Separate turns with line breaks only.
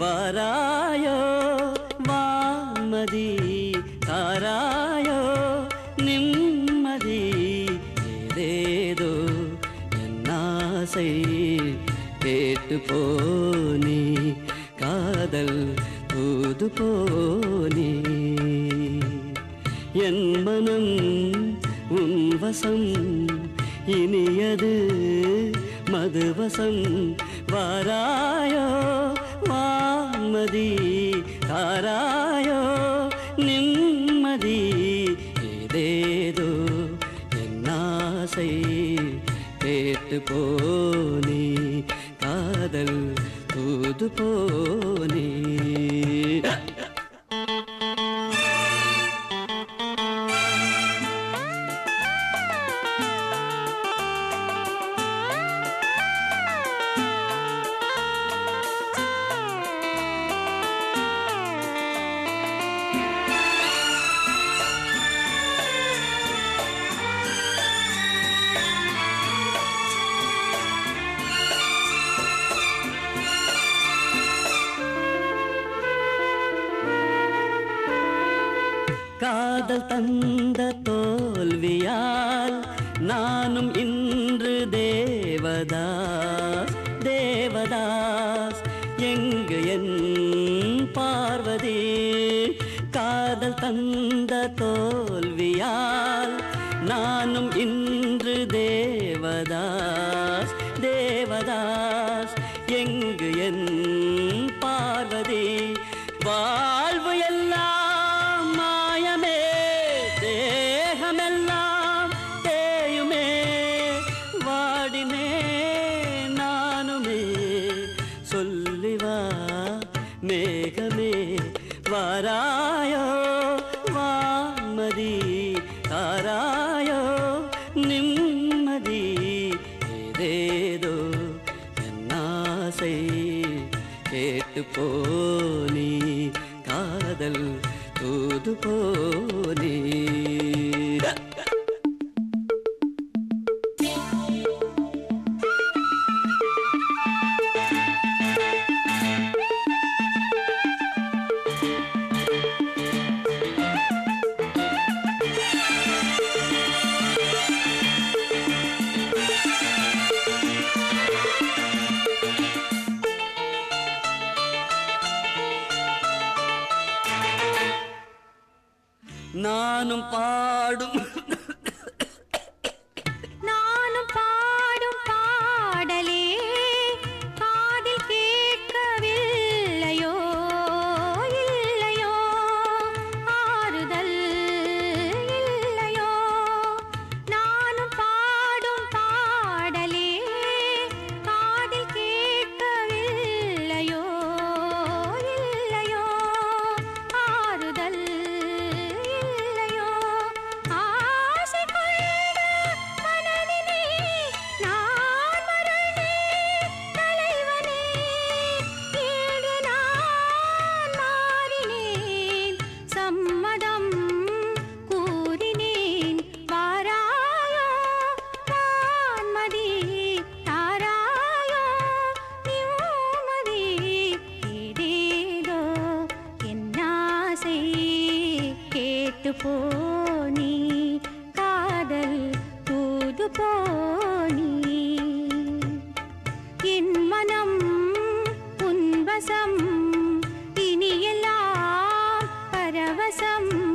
வர ஆசை கேட்டு போனி காதல் தூது போனி. என் மனம் உன் வசம் இனியது மதுவசம். வாராயோ வான்மதி தாராயோ நிம்மதி ஏதேதோ என் ஆசை கேட்டு போனி காதல் தூது போனி காதல் தந்த தோல்வியால் நானும் இன்று தேவதாஸ் தேவதாஸ். எங்கு என் பார்வதி? காதல் தந்த தோல்வியால் நானும் இன்று தேவதாஸ். வாராயோ வான்மதி தாராயோ? நிம்மதி ஏதேதோ என்னாசை கேட்டு போனி காதல் தூது போனி நானும் பாடும்
போனி காதல் தூது போனி. என் மனம் உன்வசம் இனியெல்லாம் பரவசம்.